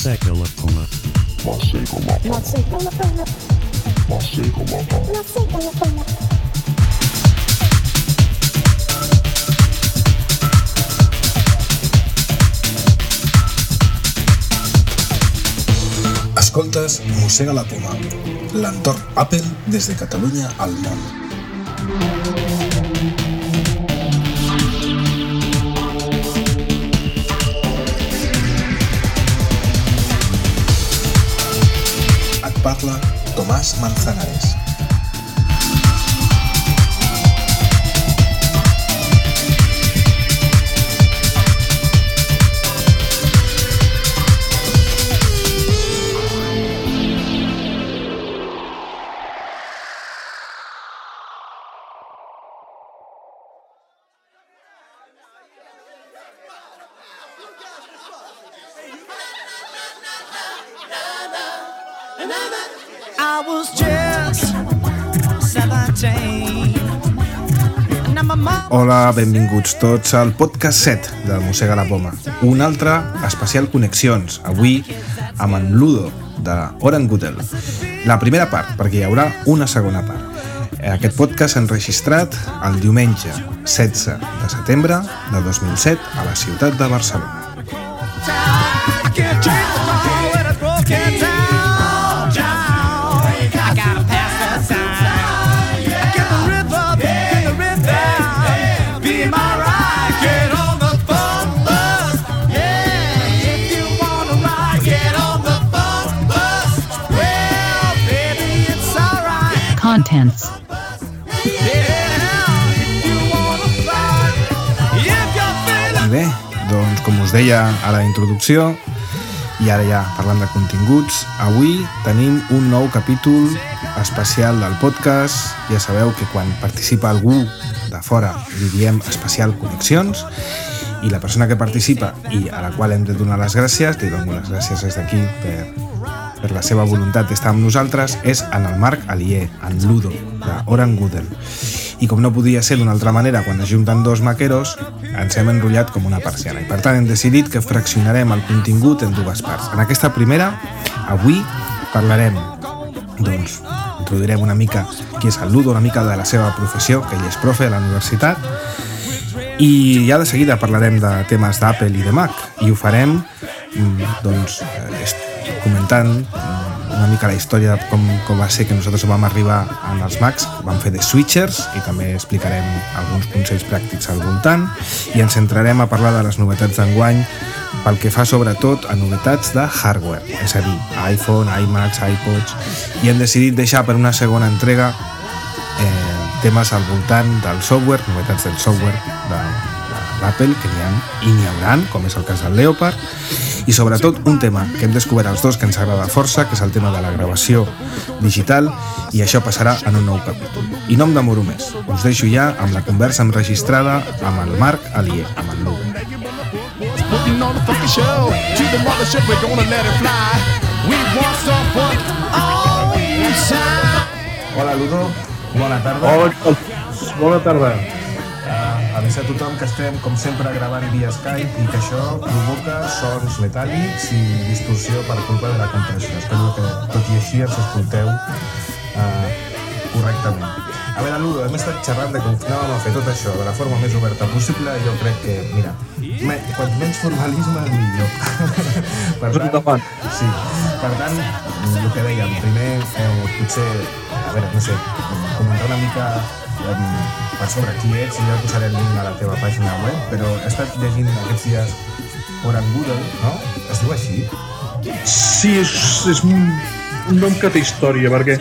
Maseka la poma. Escoltes Mossega la Apple des de Catalunya al món. Tomás Manzanares. Hola, benvinguts tots al podcast 7 del Mossega la Poma. Un altre especial Connexions, avui amb en Ludo, de Orangutel. La primera part, perquè hi haurà una segona part. Aquest podcast s'ha enregistrat el diumenge 16 de setembre de 2007 a la ciutat de Barcelona. Us deia a la introducció, i ara ja parlant de continguts, avui tenim un nou capítol especial del podcast. Ja sabeu que quan participa algú de fora li diem especial connexions i la persona que participa i a la qual hem de donar les gràcies, li dono les gràcies des d'aquí per, per la seva voluntat d'estar amb nosaltres, és en el Marc Alier, en Ludo, d'Orangutel. I com no podia ser d'una altra manera, quan es junten dos maqueros, ens hem enrotllat com una persiana. I per tant hem decidit que fraccionarem el contingut en dues parts. En aquesta primera, avui parlarem, doncs, introduirem una mica qui és el Ludo, una mica de la seva professió, que ell és profe a la universitat, i ja de seguida parlarem de temes d'Apple i de Mac i ho farem mm, doncs, eh, comentant una mica la història de com, com va ser que nosaltres vam arribar en els Macs, vam fer de switchers i també explicarem alguns consells pràctics al voltant. I ens centrarem a parlar de les novetats d'enguany pel que fa sobretot a novetats de hardware, és a dir, iPhone, iMacs, iPods. I hem decidit deixar per una segona entrega eh, temes al voltant del software, novetats del software de, de l'Apple, que n'hi ha i n'hi com és el cas del Leopard, i sobretot un tema que hem descobert els dos que ens agrada força, que és el tema de la gravació digital, i això passarà en un nou capítol. I no em demoro més, us deixo ja amb la conversa enregistrada amb el Marc Alier, amb el Lugo. Putting on the funky show to the mothership, we're gonna let it fly. We want some fun all inside. Hola Ludo, bona tarda. Hola, bona tarda. Uh, avisa a tothom que estem, com sempre, gravant via Skype i que això provoca sons metàl·lics i distorsió per culpa de la compressió. Espero que, tot i així, ens escolteu uh, correctament. A veure, Ludo, hem estat xerrant de com anàvem a fer tot això de la forma més oberta possible i jo crec que, mira, me, quant menys formalisme, millor. per tant, sí, per tant, el que dèiem, primer, eh, potser, a veure, no sé, comentar una mica per sobre qui ets i ja posaré el link a la teva pàgina web, però he estat llegint aquests dies Orangudo, no? Es diu així? Sí, és, és un, un nom que té història, perquè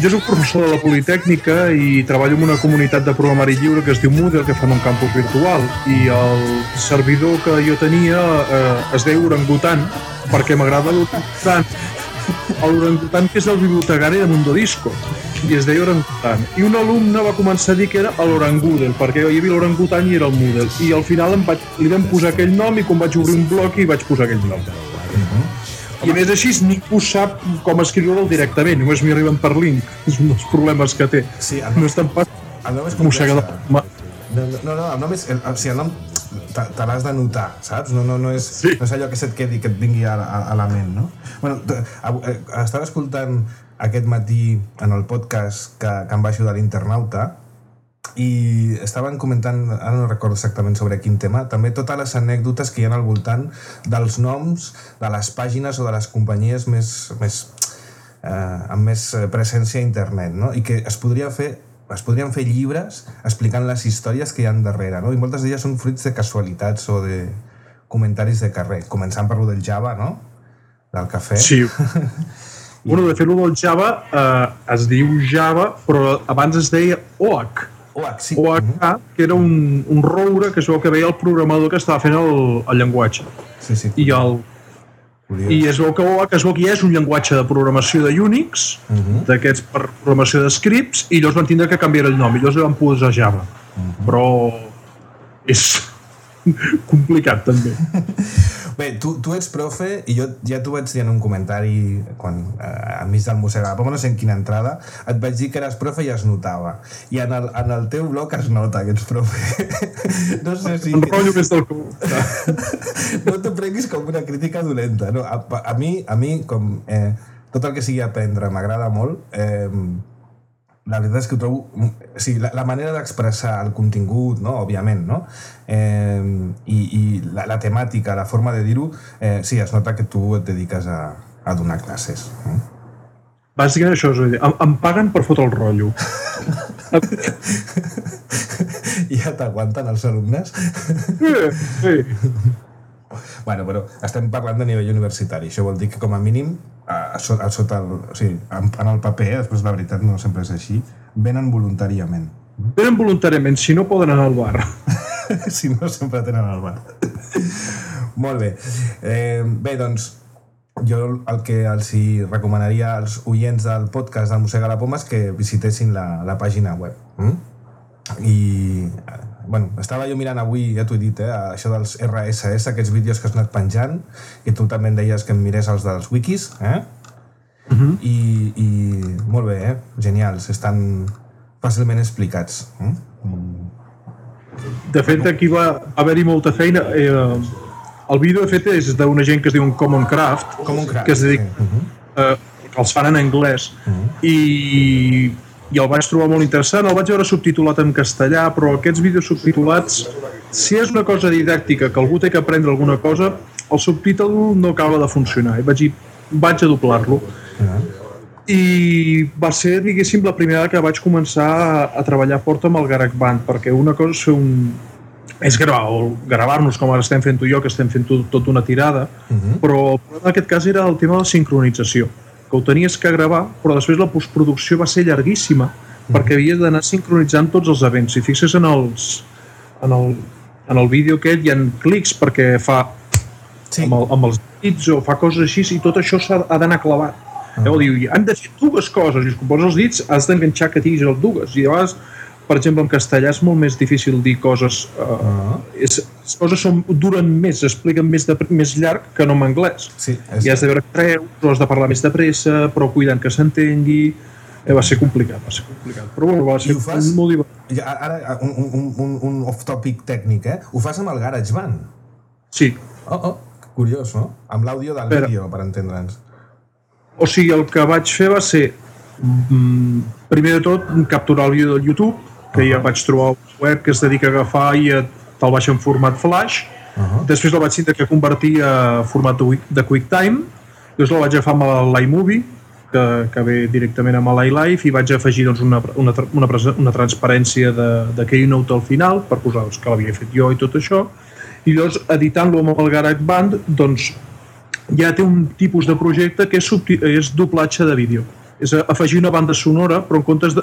jo soc professor de la Politècnica i treballo en una comunitat de programari lliure que es diu Moodle, que fan un campus virtual, i el servidor que jo tenia eh, es deia Orangutan, perquè m'agrada l'orangutan. L'orangutan que és el bibliotecari de Mundo Disco, i es deia Orangutan. I un alumne va començar a dir que era l'Orangudel, perquè hi havia l'Orangutan i era el Moodle. I al final em vaig, li vam posar aquell nom i quan vaig obrir un bloc i vaig posar aquell nom. I a més així ningú sap com escriure'l directament, només m'hi arriben per link. És un dels problemes que té. Sí, el No estan pas El nom és de... complex. No, no, no, el nom és... El, o sigui, el nom te, te l'has de notar, saps? No, no, no, és, Sí. no és allò que se't quedi, que et vingui a, a, a la ment, no? Bueno, eh, estava escoltant aquest matí en el podcast que, que em va ajudar l'internauta i estaven comentant, ara no recordo exactament sobre quin tema, també totes les anècdotes que hi ha al voltant dels noms de les pàgines o de les companyies més, més eh, amb més presència a internet, no? I que es podria fer es podrien fer llibres explicant les històries que hi han darrere, no? I moltes d'elles són fruits de casualitats o de comentaris de carrer, començant per lo del Java, no? Del cafè. Sí. bueno, de fer-ho del Java eh, es diu Java, però abans es deia OAC. OH, sí. OAK, que era un, un roure que es veu que veia el programador que estava fent el, el llenguatge. Sí, sí. I, el, Curiós. I es veu que OAK es veu que ja és un llenguatge de programació de Unix, d'aquests per programació de scripts, i llavors van tindre que canviar el nom, i llavors li van posar Java. Però és complicat també. Bé, tu, tu ets profe i jo ja t'ho vaig dir en un comentari quan, eh, enmig del la Poma, no sé en quina entrada, et vaig dir que eres profe i es notava. I en el, en el teu blog es nota que ets profe. no sé si... Enrotllo més del que... no t'ho prenguis com una crítica dolenta. No? A, a, mi, a mi, com eh, tot el que sigui aprendre m'agrada molt, eh, la veritat és que ho trobo... Sigui, la, la manera d'expressar el contingut, no? òbviament, no? Eh, i, i la, la temàtica, la forma de dir-ho, eh, sí, es nota que tu et dediques a, a donar classes. Eh? Bàsicament això és a dir, em, em paguen per fotre el rotllo. I ja t'aguanten els alumnes? Sí, sí. Bueno, però estem parlant de nivell universitari. Això vol dir que, com a mínim, a, a, a sota el, o sigui, en, en el paper, eh, després la veritat no sempre és així, venen voluntàriament. Venen voluntàriament, si no poden anar al bar. si no, sempre tenen el bar. Molt bé. Eh, bé, doncs, jo el que els hi recomanaria als oients del podcast del Museu de la Poma és que visitessin la, la pàgina web. Mm? I, bueno, estava jo mirant avui, ja t'ho he dit, eh, això dels RSS, aquests vídeos que has anat penjant, i tu també em deies que em mirés els dels wikis, eh? I, i molt bé, eh? Genials, estan fàcilment explicats. Eh? De fet, aquí va haver-hi molta feina. Eh, el vídeo, de fet, és d'una gent que es diu Common Craft, Com un crac. que es dedica, Sí. eh, que els fan en anglès, i, i el vaig trobar molt interessant. El vaig veure subtitulat en castellà, però aquests vídeos subtitulats, si és una cosa didàctica, que algú té que aprendre alguna cosa, el subtítol no acaba de funcionar. I vaig dir, vaig a doblar-lo. I va ser, diguéssim, la primera que vaig començar a, a treballar fort amb el GarageBand, perquè una cosa és fer un, és gravar, gravar-nos com ara estem fent tu i jo, que estem fent tot, tot una tirada, però el problema en aquest cas era el tema de la sincronització, que ho tenies que gravar, però després la postproducció va ser llarguíssima, perquè havies d'anar sincronitzant tots els events. Si fixes en els, en el, en el vídeo aquest hi ha clics perquè fa Sí. amb, el, amb els dits o fa coses així i tot això s'ha ha d'anar clavat. Uh -huh. diu, han de fer dues coses i si poses els dits has d'enganxar que tinguis els dues i vegades, per exemple, en castellà és molt més difícil dir coses uh, uh -huh. és, les coses són, duren més, expliquen més, de, més llarg que no en anglès Sí, és... i has de veure però has de parlar més de pressa però cuidant que s'entengui eh, va ser complicat, va ser complicat però bueno, va ser fas? molt divertit Ja, Ara, un, un, un, un off-topic tècnic, eh? Ho fas amb el GarageBand. sí, Oh, oh, curiós, no? Amb l'àudio del Espera. vídeo, per entendre'ns. O sigui, el que vaig fer va ser, mm, primer de tot, capturar el vídeo del YouTube, que ja vaig trobar un web que es dedica a agafar i te'l baixa en format flash. Uh -huh. Després el vaig tindre que convertir a format de Quick- de QuickTime. Després el vaig agafar amb l'iMovie, que, que ve directament amb l'iLife, i vaig afegir doncs, una, una, una, una transparència de, de Keynote al final, per posar doncs, que l'havia fet jo i tot això. I llavors, editant-lo amb el GarageBand, doncs, ja té un tipus de projecte que és, és doblatge de vídeo. És afegir una banda sonora, però en comptes de,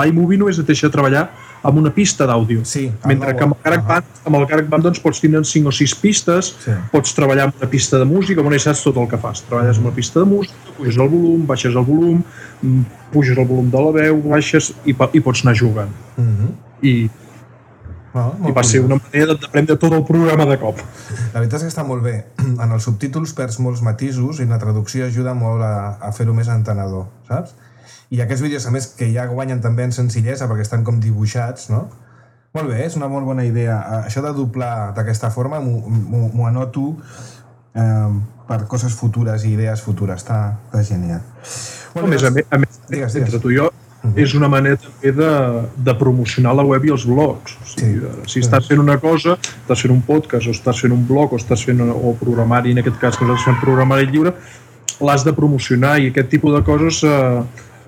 l'iMovie només et deixa treballar amb una pista d'àudio. Sí, Mentre que amb el GarageBand, amb el GarageBand doncs, pots tindre 5 o 6 pistes, Sí. pots treballar amb una pista de música, on saps tot el que fas. Treballes amb una pista de música, puges el volum, baixes el volum, mm, puges el volum de la veu, baixes i, i pots anar jugant. Uh -huh. I, oh, i va ser una manera d'aprendre tot el programa de cop. La veritat és que està molt bé. En els subtítols perds molts matisos i la traducció ajuda molt a, a fer-ho més entenedor, saps? I aquests vídeos, a més, que ja guanyen també en senzillesa perquè estan com dibuixats, no? Molt bé, és una molt bona idea. Això de doblar d'aquesta forma m'ho- anoto eh, per coses futures i idees futures. Està, està genial. A més, a més, a més Digues, digues. entre tu i jo, és una manera també de, de promocionar la web i els blogs. O sigui, Sí. si estàs fent una cosa, estàs fent un podcast, o estàs fent un blog, o estàs fent o programari, en aquest cas que nosaltres fem programari lliure, l'has de promocionar i aquest tipus de coses eh,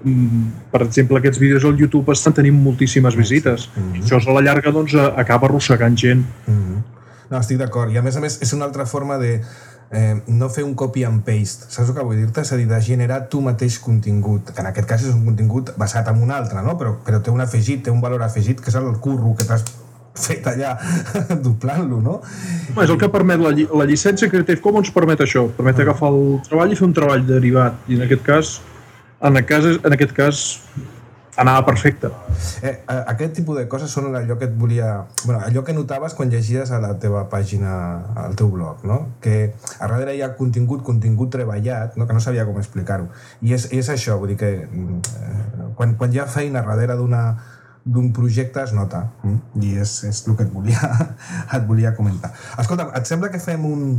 mm, per exemple, aquests vídeos al YouTube estan tenint moltíssimes visites. I això a la llarga doncs, eh, acaba arrossegant gent. Mhm. No, estic d'acord. I a més a més és una altra forma de eh, no fer un copy and paste. Saps el que vull dir-te? És a dir, de generar tu mateix contingut, que en aquest cas és un contingut basat en un altre, no? però, però té un afegit, té un valor afegit, que és el curro que t'has fet allà doblant-lo, no? És el que permet la, lli la llicència Creative Commons permet això, permet agafar el treball i fer un treball derivat. I en aquest cas, en aquest cas, en aquest cas anava perfecte. Eh, eh, aquest tipus de coses són allò que et volia... Bueno, allò que notaves quan llegies a la teva pàgina, al teu blog, no? Que a darrere hi ha contingut, contingut treballat, no? que no sabia com explicar-ho. I és, és això, vull dir que eh, quan, quan hi ha feina darrere d'una d'un projecte es nota mm? i és, és el que et volia, et volia comentar. Escolta'm, et sembla que fem un,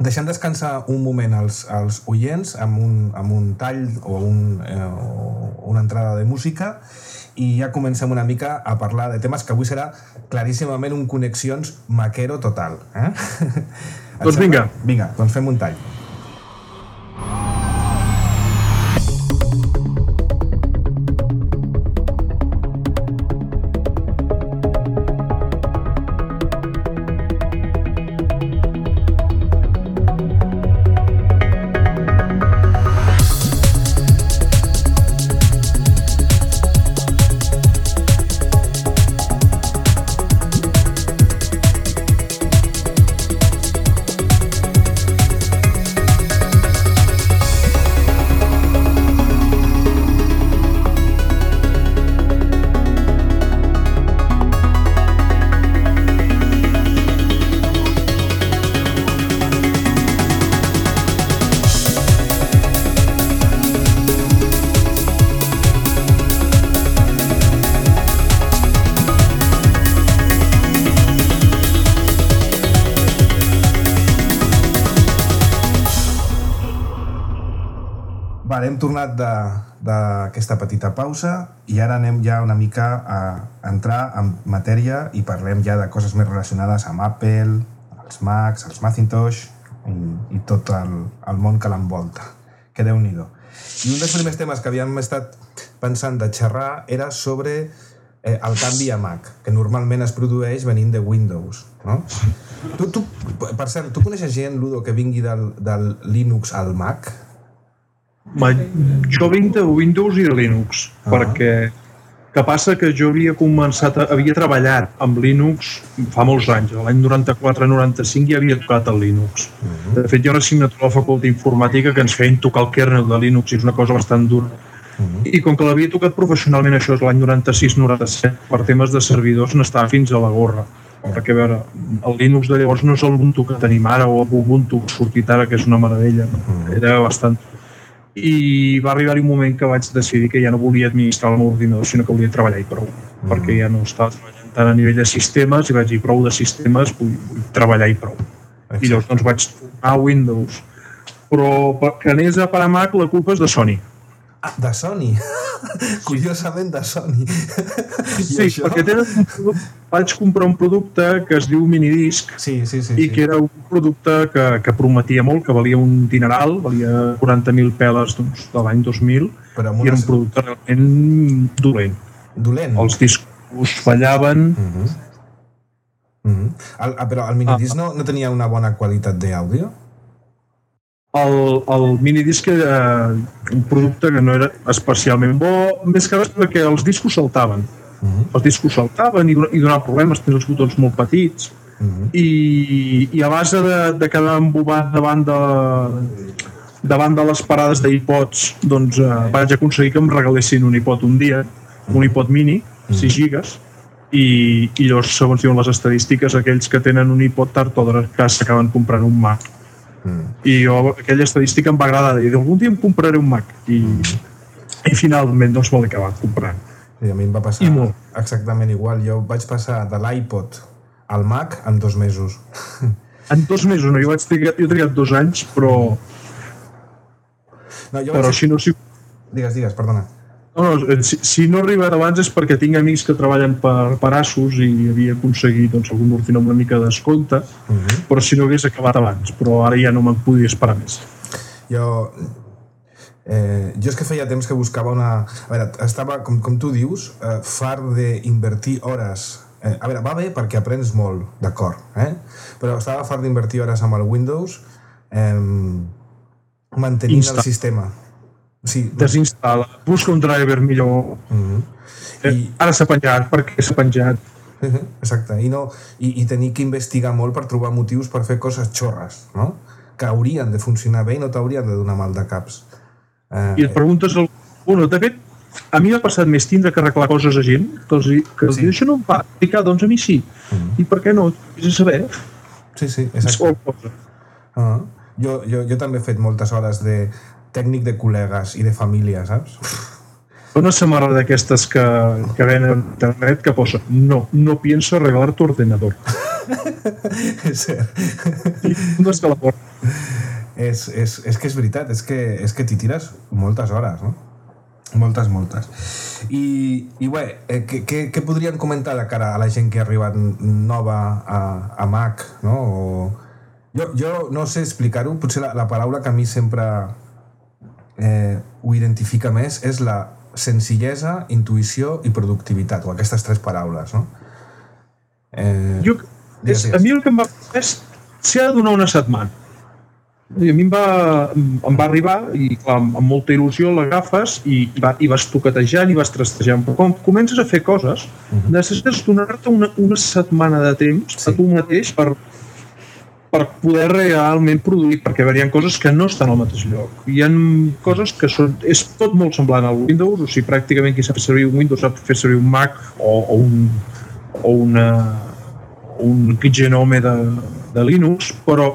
deixem descansar un moment els, els oients amb un, amb un tall o, un, eh, o una entrada de música i ja comencem una mica a parlar de temes que avui serà claríssimament un connexions maquero total. Eh? Doncs vinga. Vinga, doncs fem un tall. Tornat d'aquesta petita pausa i ara anem ja una mica a entrar en matèria i parlem ja de coses més relacionades amb Apple, els Macs, els Macintosh i, i tot el, el món que l'envolta. Que déu nhi I un dels primers temes que havíem estat pensant de xerrar era sobre eh, el canvi a Mac, que normalment es produeix venint de Windows. No? Tu, tu, per cert, tu coneixes gent, Ludo, que vingui del, del Linux al Mac? Ma, jo vinc de Windows i de Linux, Ah. perquè que passa que jo havia començat, a, havia treballat amb Linux fa molts anys, l'any 94-95 ja havia tocat el Linux. De fet, hi ha una assignatura a la Facultat d'Informàtica que ens feien tocar el kernel de Linux i és una cosa bastant dura. I com que l'havia tocat professionalment, això és l'any 96-97, per temes de servidors n'estava fins a la gorra. Perquè, a veure, el Linux de llavors no és el Ubuntu que tenim ara o el Ubuntu que ha sortit ara, que és una meravella. Era bastant i va arribar un moment que vaig decidir que ja no volia administrar el meu ordinador, sinó que volia treballar i prou, perquè ja no estava treballant tant a nivell de sistemes i vaig dir prou de sistemes, vull, vull treballar i prou. I llavors doncs vaig tornar a Windows. Però per- que anés a parar Mac la culpa és de Sony. Ah, de Sony. Curiosament de Sony. I Sí, això? perquè tenen vaig comprar un producte que es diu Minidisc Sí, sí, sí. i sí. que era un producte que, que prometia molt, que valia un dineral, valia 40.000 peles doncs, de l'any 2000, Però amb i era una... un producte realment dolent. Dolent. Els discos fallaven, Mm -hmm. Mm -hmm. el, ah, però el minidisc no, no tenia una bona qualitat d'àudio? El, el minidisc era un producte que no era especialment bo, més que res perquè els discos saltaven. Mm -hmm. Els discos saltaven i, i donaven problemes, tens els botons molt petits, Mm -hmm. i, i a base de, de quedar embobat davant de, davant de les parades d'iPods doncs eh, vaig aconseguir que em regalessin un iPod un dia, un iPod mini 6 gigas i, i llavors segons diuen les estadístiques aquells que tenen un iPod tard o d'hora s'acaben comprant un Mac Mm. i jo, aquella estadística em va agradar i algun dia em compraré un Mac i, i finalment doncs me l'he acabat comprant I a mi em va passar exactament igual. Jo vaig passar de l'iPod al Mac en dos mesos. En dos mesos, no? Jo, vaig trigar, jo he trigat dos anys, però, No, jo però vaig... si no, si, Digues, digues, perdona. No, no, si, si no he arribat abans és perquè tinc amics que treballen per, per Asus i havia aconseguit doncs, algun ordinador amb una mica de descompte, Uh -huh. però si no hagués acabat abans, però ara ja no me'n podia esperar més. Jo... Eh, jo és que feia temps que buscava una... A veure, estava, com, com tu dius, eh, fart d'invertir hores... Eh, a veure, va bé perquè aprens molt, d'acord, eh? però estava fart d'invertir hores amb el Windows eh, mantenint Insta. el sistema. Sí, Desinstal·la, busca un driver millor. Mhm. Eh, I- Ara s'ha penjat, perquè s'ha penjat. Exacte, i, no, i, i tenir que investigar molt per trobar motius per fer coses xorres, no? que haurien de funcionar bé i no t'haurien de donar mal de caps. Eh, I et preguntes al... Bueno, de fet, a mi m'ha passat més tindre que arreglar coses a gent que els, que els Sí. diu, això no em va aplicar, doncs a mi sí. I per què no? Vés a saber. sí, sí, És exacte. qualsevol cosa. Uh jo, jo, jo també he fet moltes hores de tècnic de col·legues i de família, saps? Una samarra d'aquestes que, que ven a internet que posa no, no pienso arreglar tu ordenador. és, I no és que la porta. és, és, és que és veritat, és que, és que t'hi tires moltes hores, no? Moltes, moltes. I, i bé, eh, què, què, podrien comentar de cara a la gent que ha arribat nova a, a Mac, no? O, jo, jo no sé explicar-ho, potser la, la paraula que a mi sempre eh, ho identifica més és la senzillesa, intuïció i productivitat, o aquestes tres paraules, no? Eh, Jo, és, a mi el que em va és s'hi ha de donar una setmana. I a mi em va, em va arribar i clar, amb, amb molta il·lusió l'agafes i, i, va, i vas toquetejant i vas trastejant. Però quan comences a fer coses, necessites donar-te una, una setmana de temps Sí. a tu mateix per, per poder realment produir, perquè hi ha coses que no estan al mateix lloc. Hi ha coses que són... És tot molt semblant al Windows, o sigui, pràcticament qui sap fer servir un Windows sap fer servir un Mac o, o un, o una, un genome de, de Linux, però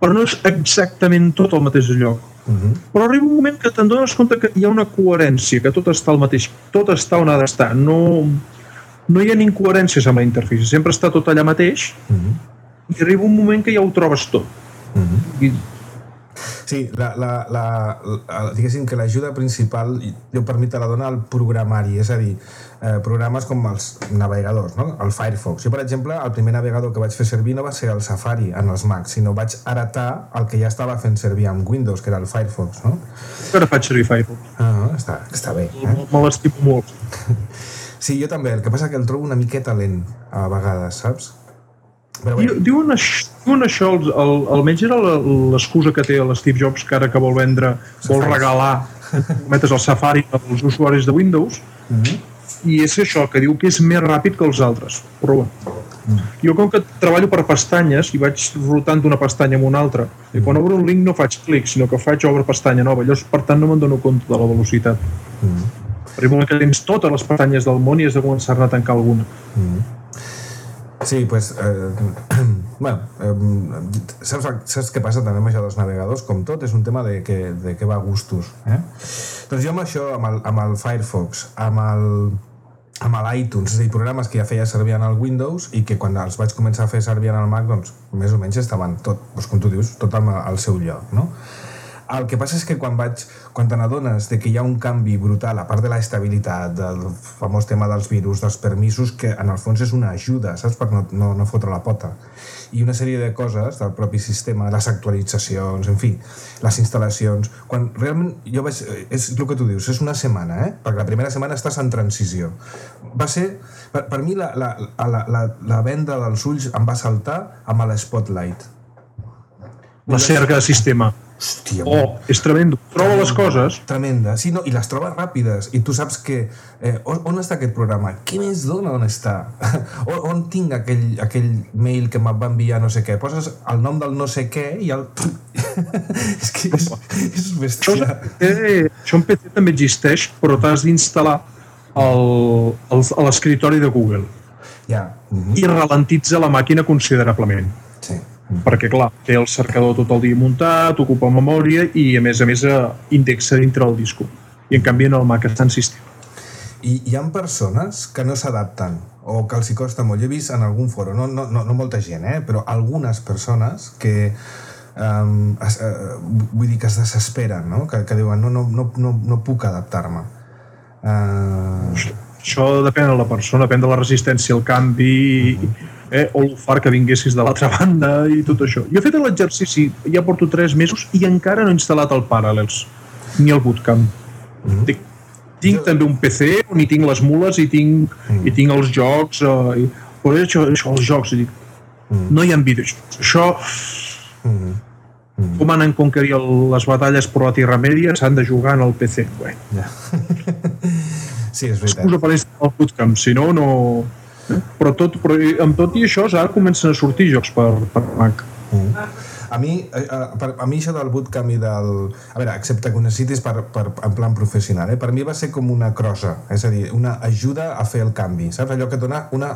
però no és exactament tot al mateix lloc. mhm. Però arriba un moment que te'n dones compte que hi ha una coherència, que tot està al mateix, tot està on ha d'estar. No, no hi ha incoherències amb la interfície, sempre està tot allà mateix Mhm. I arriba un moment que ja ho trobes tot. Mhm. I, Sí, la, la, la, la, diguéssim que l'ajuda principal, jo per mi te la dona el programari, és a dir, eh, programes com els navegadors, no? el Firefox. Jo, per exemple, el primer navegador que vaig fer servir no va ser el Safari en els Macs, sinó vaig heretar el que ja estava fent servir amb Windows, que era el Firefox. No? ara faig servir Firefox. Ah, està, està bé. Eh? Me l'estimo molt. Sí, jo també, el que passa que el trobo una miqueta lent a vegades, saps? Però bé, Diu- Diuen això, diuen això el, el, almenys era l'excusa que té l'Steve Jobs que ara que vol vendre, vol regalar metes el Safari als usuaris de Windows i és això, que diu que és més ràpid que els altres. Però bueno. jo com que treballo per pestanyes i vaig rotant d'una pestanya a una altra i quan obro un link no faig clic sinó que faig obre pestanya nova. Llavors per tant no me'n dono compte de la velocitat. Arriba un moment que tens totes les pestanyes del món i has de començar-ne a tancar alguna Sí, pues, eh, bueno, eh, saps, saps què passa també amb això dels navegadors? Com tot, és un tema de que, de que va a gustos. Eh? Doncs jo amb això, amb el, amb el Firefox, amb el, amb l'iTunes, és a dir, programes que ja feia servir en el Windows i que quan els vaig començar a fer servir en el Mac, doncs més o menys estaven tot, doncs, com tu dius, tot al, al seu lloc, no? El que passa és que quan vaig, quan te n'adones que hi ha un canvi brutal, a part de la estabilitat, del famós tema dels virus, dels permisos, que en el fons és una ajuda, saps? Per no, no, no fotre la pota. I una sèrie de coses del propi sistema, les actualitzacions, en fi, les instal·lacions... Quan realment jo vaig... És el que tu dius, és una setmana, eh? Perquè la primera setmana estàs en transició. Va ser... Per, per mi la, la, la, la, la venda dels ulls em va saltar amb l'Spotlight. la cerca de sistema Hòstia, oh, és tremendo troba les coses Tremenda. Sí, no, i les trobes ràpides. I tu saps que... Eh, on, on està aquest programa? Què més dona on està? on, on tinc aquell, aquell mail que em va enviar no sé què? Poses el nom del no sé què i el... és que és, és Això, bèstia. eh, això en PC també existeix, però t'has d'instal·lar a l'escritori de Google Ja. Mhm. i ralentitza la màquina considerablement. Sí. Perquè, clar, té el cercador tot el dia muntat, ocupa memòria i, a més a més, eh, indexa dintre del disco. I, en canvi, en el Mac està en sistema. I hi ha persones que no s'adapten o que els hi costa molt. Jo he vist en algun foro, no, no, no, no molta gent, eh? però algunes persones que um, es, uh, vull dir que es desesperen, no? Que, que diuen no, no, no, no, no puc adaptar-me. Uh, Això depèn de la persona, depèn de la resistència al canvi, eh, o far que vinguessis de l'altra banda i tot això. Jo he fet l'exercici, ja porto 3 mesos i encara no he instal·lat el Parallels, ni el Bootcamp. Tinc, tinc també un PC on hi tinc les mules i tinc, i tinc els jocs, eh, i, però això, això, els jocs, dic, no hi ha videojocs. Això, com han conquerir el- les batalles per la Tierra Media s'han de jugar en el PC. Bé, ja. sí, és veritat. excusa per instal·lar el bootcamp, si no, no... eh? Però, tot, però amb tot i això, ara comencen a sortir jocs per, per Mac. A mi, eh, eh, per, a mi això del bootcamp i del... A veure, excepte que ho necessitis per, per, en plan professional, eh? per mi va ser com una crossa, és a dir, una ajuda a fer el canvi, saps? Allò que et dona una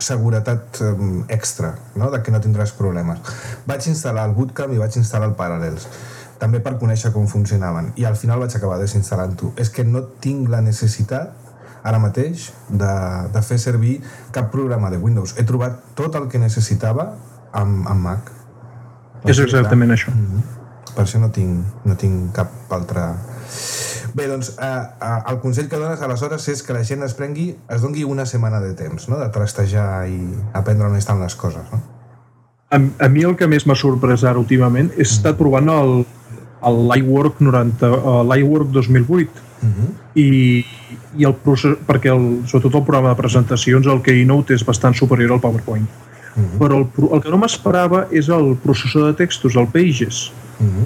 seguretat eh, extra, no? de que no tindràs problemes. Vaig instal·lar el bootcamp i vaig instal·lar el Parallels també per conèixer com funcionaven i al final vaig acabar desinstal·lant-ho és que no tinc la necessitat ara mateix de, de fer servir cap programa de Windows he trobat tot el que necessitava amb, amb Mac És exactament això. per això no tinc, no tinc cap altre... Bé, doncs, eh, eh, el consell que dones aleshores és que la gent es prengui, es dongui una setmana de temps, no?, de trastejar i aprendre on estan les coses, no? A, a mi el que més m'ha sorprès ara últimament és estat provant el, el l'iWork 90, uh, l'iWork 2008 i, i el procés, perquè el, sobretot el programa de presentacions el Keynote és bastant superior al PowerPoint. Però el, el que no m'esperava és el processor de textos, el Pages.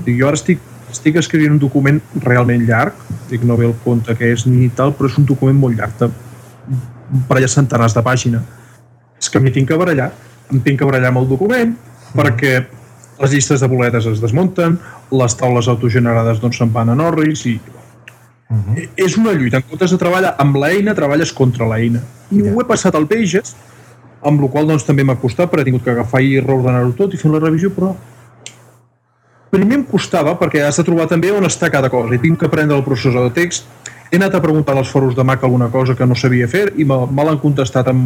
I jo ara estic, estic escrivint un document realment llarg dic no ve el compte que és ni tal però és un document molt llarg de un parell de centenars de pàgina. És que m'hi tinc que barallar em tinc que barallar amb el document perquè les llistes de boletes es desmunten les taules autogenerades doncs se'n van a Norris i E- és una lluita, en comptes de treballar amb l'eina, treballes contra l'eina. I ho he passat al Pages, amb la qual doncs, també m'ha costat, perquè he tingut que agafar i reordenar-ho tot i fer la revisió, però primer em costava perquè has de trobar també on està cada cosa. I tinc que aprendre el processor de text. He anat a preguntar als foros de Mac alguna cosa que no sabia fer i me, me l'han contestat en,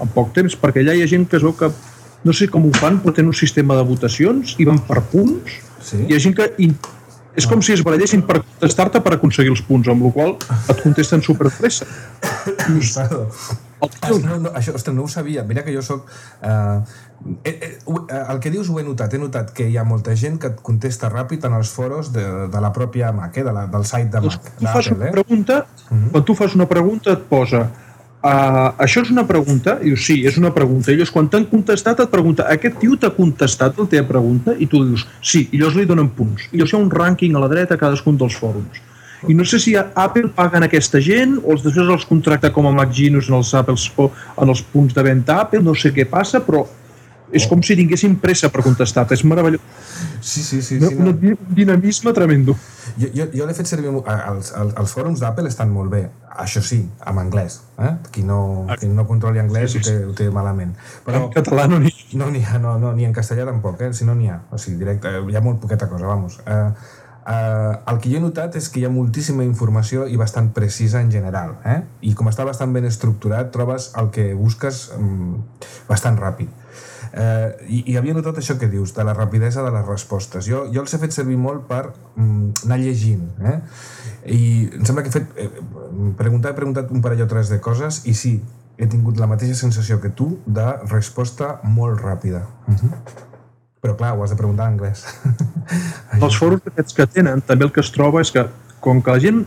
en poc temps perquè allà hi ha gent que es veu que no sé com ho fan però tenen un sistema de votacions i van per punts. Sí? hi ha gent que in, és com si es barallessin per contestar-te per aconseguir els punts amb la qual et contesten superpressa Perdó. Ah, no, no, això, ostres, no ho sabia. Mira que jo sóc... Eh, eh, eh, el que dius ho he notat. He notat que hi ha molta gent que et contesta ràpid en els foros de, de la pròpia Mac, eh, de la, del site de Doncs Mac, tu fas una eh? pregunta, quan tu fas una pregunta et posa uh, això és una pregunta? I dius, sí, és una pregunta. I llavors, quan t'han contestat, et pregunta aquest tio t'ha contestat la teva pregunta? I tu dius, sí, i llavors li donen punts. I llavors hi ha un rànquing a la dreta a cadascun dels fòrums. I no sé si Apple paguen aquesta gent o els després els contracta com a Mac Genius en els, Apples, o en els punts de venda Apple, no sé què passa, però és com si tinguessin pressa per contestar És meravellós. Sí, sí, sí. Sí, sí un no. di- dinamisme tremendo. Jo, jo, jo l'he fet servir... mo- a- Els, els, els fòrums d'Apple estan molt bé, això sí, en anglès. Eh? Qui, no, qui no controli anglès Sí, sí, Ho, té, ho té malament. Però En català no n'hi no n'hi ha, no, no, ni en castellà tampoc, eh? si no n'hi ha. O sigui, directe, hi ha molt poqueta cosa, vamos. Uh, uh, el que jo he notat és que hi ha moltíssima informació i bastant precisa en general. Eh? I com està bastant ben estructurat, trobes el que busques um, bastant ràpid. Uh, i, I havia notat això que dius, de la rapidesa de les respostes. Jo, jo els he fet servir molt per um, anar llegint. Eh? I em sembla que he fet... Eh, preguntar, he preguntat un parell o tres de coses i sí, he tingut la mateixa sensació que tu de resposta molt ràpida. Uh -huh. Però clar, ho has de preguntar en anglès. Els fòrums aquests que tenen, també el que es troba és que, com que la gent,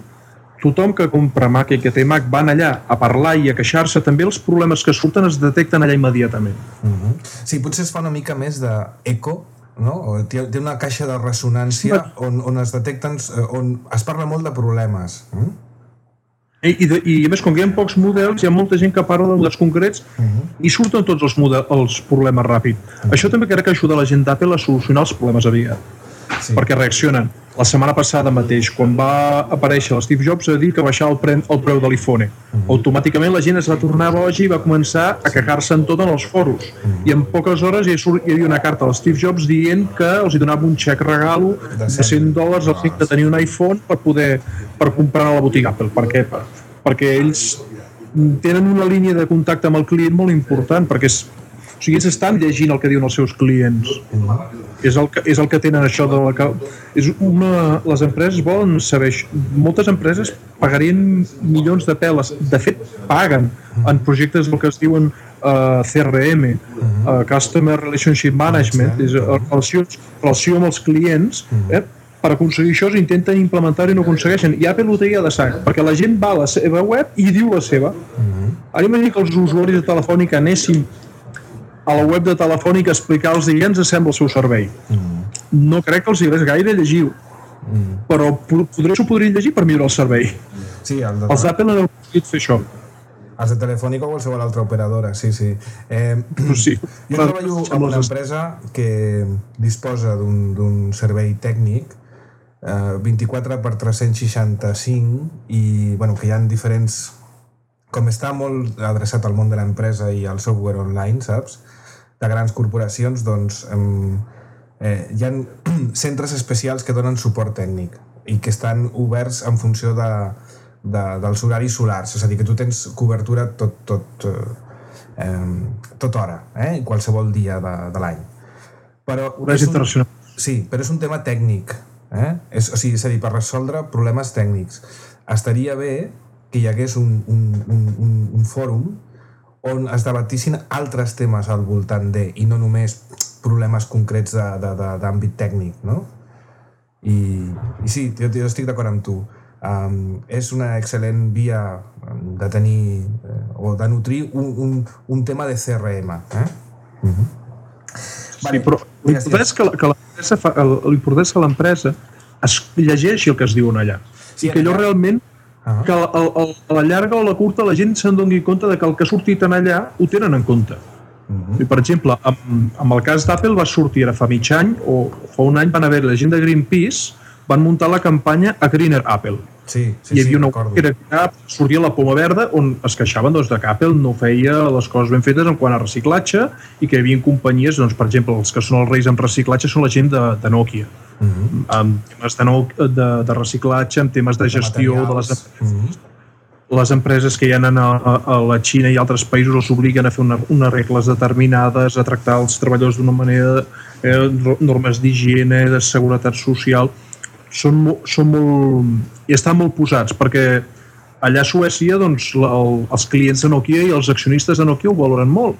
tothom que compra Mac i que té Mac van allà a parlar i a queixar-se, també els problemes que surten es detecten allà immediatament. Uh -huh. Sí, potser es fa una mica més d'eco, no? Té, té una caixa de ressonància on, on es detecten, eh, on es parla molt de problemes. Mm? I, i, de, I a més, com que hi ha pocs models, hi ha molta gent que parla de models concrets i surten tots els, model, els problemes ràpid. Això també crec que ajuda la gent d'Apple a solucionar els problemes aviat. Sí. perquè reaccionen. La setmana passada mateix, quan va aparèixer el Steve Jobs, a dir que baixava el, pre el preu de l'iPhone. Automàticament la gent es va tornar boja i va començar a cagar-se en tot en els foros. I en poques hores hi, surt, hi havia una carta al Steve Jobs dient que els hi donava un xec regalo de 100 dòlars al fet de tenir un iPhone per poder per comprar a la botiga Apple. Per què? Per, perquè ells tenen una línia de contacte amb el client molt important, perquè és, o sigui, ells estan llegint el que diuen els seus clients. És el que, és el que tenen això de la és una, les empreses volen saber moltes empreses pagarien milions de peles. De fet paguen en projectes el que es diuen uh, CRM uh, Customer Relationship Management és relació, relació amb els clients eh, per aconseguir això intenten implementar i no aconsegueixen. I Apple ho deia de sac perquè la gent va a la seva web i diu la seva. Ara imagina que els usuaris de Telefònica anessin a la web de Telefònica explicar els què ens sembla el seu servei no crec que els agrés gaire llegir-ho però po- podré, s'ho podrien llegir per millorar el servei Sí, el de, els d'Apple han aconseguit fer això els de Telefònica o qualsevol altra operadora, sí, sí. Eh, sí. jo treballo en una empresa que disposa d'un servei tècnic eh, 24 per 365 i bueno, que hi ha diferents com està molt adreçat al món de l'empresa i al software online, saps? De grans corporacions, doncs em, eh, hi ha centres especials que donen suport tècnic i que estan oberts en funció de, de, dels horaris solars, és a dir, que tu tens cobertura tot, tot, eh, tot hora, eh? qualsevol dia de, de l'any. Però és un-. Sí, però és un tema tècnic. Eh? És, o sigui, és a dir, per resoldre problemes tècnics. Estaria bé que hi hagués un, un, un, un, un fòrum on es debatissin altres temes al voltant de, i no només problemes concrets d'àmbit tècnic, no? I, i sí, jo, jo estic d'acord amb tu. Um, és una excel·lent via de tenir eh, o de nutrir un, un, un tema de CRM. Eh? Sí, però l'important és que, la- que l'empresa es llegeixi el que es diuen allà. Sí, I que allò realment, Ah. que a, a, a la llarga o a la curta la gent se'n doni compte de que el que ha sortit en allà ho tenen en compte. I, per exemple, amb, amb el cas d'Apple va sortir ara fa mig any o fa un any van haver la gent de Greenpeace van muntar la campanya a Greener Apple. Sí, sí, Hi havia sí, una recordo. que era, sortia la poma verda on es queixaven doncs, de que Apple no feia les coses ben fetes en quant a reciclatge i que hi havia companyies, doncs, per exemple, els que són els reis en reciclatge són la gent de, de Nokia. Mhm. Amb temes de, no, de, de reciclatge, amb temes de gestió de les, materials. Mhm. les empreses que hi ha a, a, a la Xina i altres països els obliguen a fer una, unes regles determinades, a tractar els treballadors d'una manera, eh, normes d'higiene, de seguretat social, són, són molt... i estan molt posats, perquè allà a Suècia doncs, el, els clients de Nokia i els accionistes de Nokia ho valoren molt.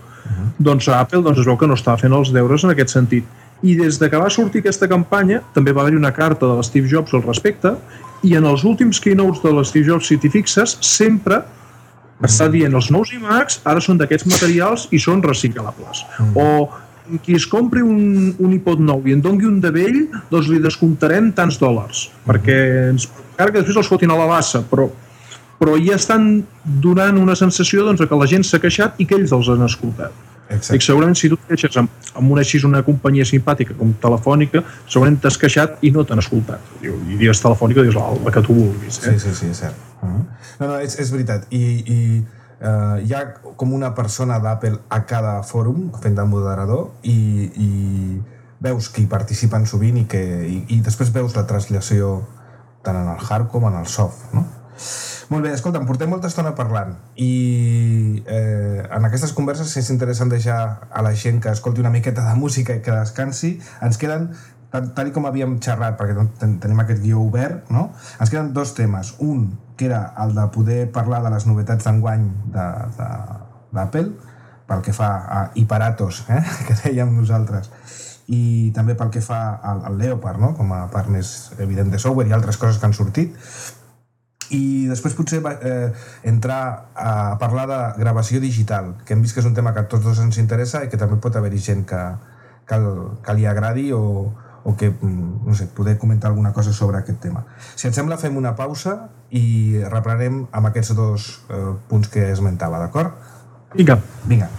Doncs a Apple doncs, es veu que no estava fent els deures en aquest sentit. I des de que va sortir aquesta campanya també va haver-hi una carta de l'Steve Jobs al respecte i en els últims keynotes de l'Steve Jobs, si t'hi fixes, sempre està dient els nous iMacs ara són d'aquests materials i són reciclables. O qui es compri un, un iPod nou i en dongui un de vell, doncs li descomptarem tants dòlars, perquè ens encara que després els fotin a la bassa, però, però ja estan donant una sensació doncs, que la gent s'ha queixat i que ells els han escoltat. Exacte. Dic, segurament si tu et queixes amb, amb una, així una companyia simpàtica com Telefònica, segurament t'has queixat i no t'han escoltat. Diu, I dius Telefònica, dius el, el que tu vulguis. Eh? Sí, sí, sí, és cert. Uh -huh. No, no, és, és veritat. I, i uh, hi ha com una persona d'Apple a cada fòrum fent de moderador i, i veus que hi participen sovint i, que, i, i després veus la translació tant en el hard com en el soft, no? Molt bé, escolta, em portem molta estona parlant i eh, en aquestes converses és interessant deixar a la gent que escolti una miqueta de música i que descansi. Ens queden, tal, tal com havíem xerrat, perquè ten- ten- tenim aquest guió obert, no? ens queden dos temes. Un, que era el de poder parlar de les novetats d'enguany de- de- d'Apple, pel que fa a Iparatos, eh? que dèiem nosaltres, i també pel que fa al, al Leopard, no? com a part més evident de software i altres coses que han sortit i després potser eh, entrar a parlar de gravació digital, que hem vist que és un tema que a tots dos ens interessa i que també pot haver-hi gent que, que, que li agradi o, o que, mm, no sé, poder comentar alguna cosa sobre aquest tema. Si et sembla, fem una pausa i reprenem amb aquests dos eh, punts que esmentava, d'acord? Vinga. Vinga.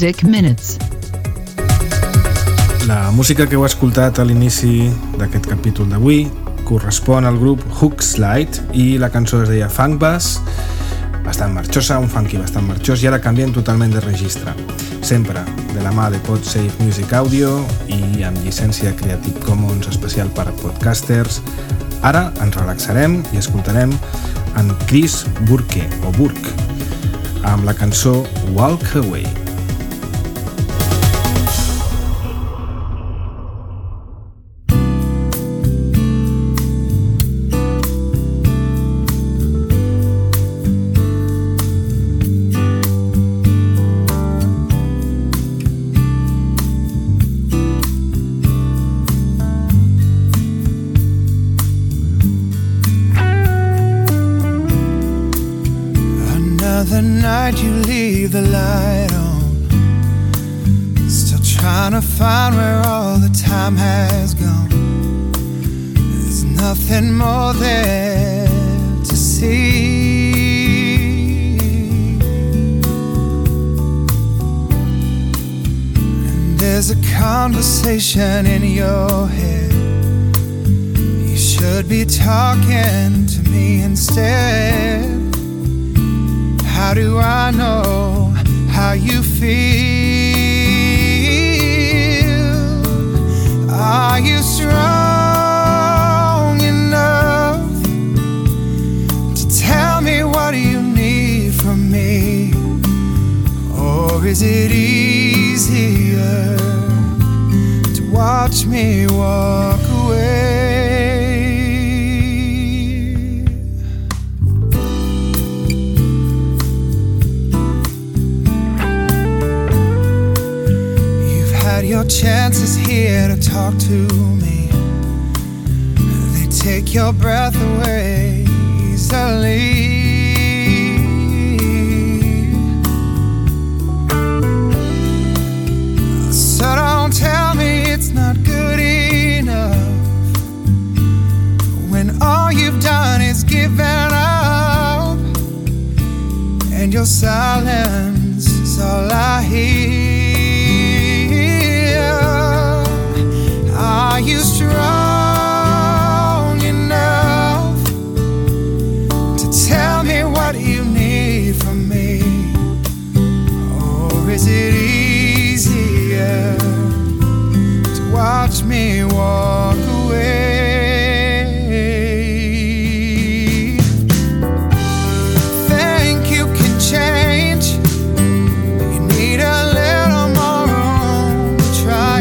Music Minutes. La música que heu escoltat a l'inici d'aquest capítol d'avui correspon al grup Hook Slide i la cançó es deia Funk Bass, bastant marxosa, un funky bastant marxós i ara canviem totalment de registre. Sempre de la mà de Podsafe Music Audio i amb llicència Creative Commons especial per a podcasters. Ara ens relaxarem i escoltarem en Chris Burke o Burke amb la cançó Walk Away. Conversation in your head. You should be talking to me instead. How do I know how you feel? Are you strong enough to tell me what you need from me? Or is it easier watch me walk away? You've had your chances here to talk to me. They take your breath away easily. Your silence is all I hear. Are you strong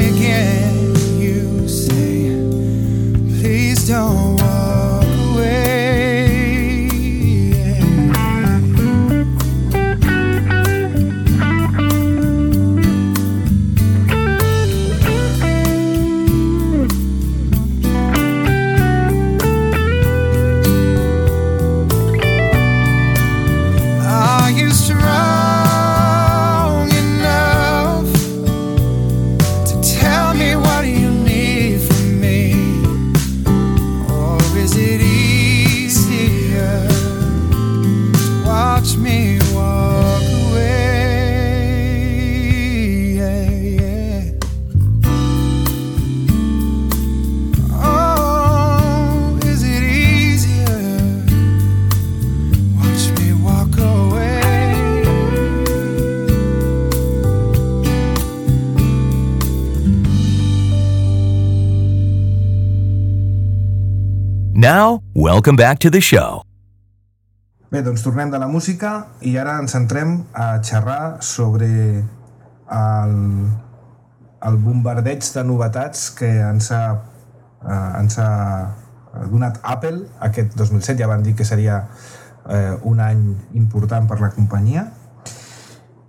again. You say, please don't welcome back to the show. Bé, doncs tornem de la música i ara ens centrem a xerrar sobre el, el bombardeig de novetats que ens ha, eh, ens ha donat Apple aquest 2007. Ja van dir que seria eh, un any important per la companyia.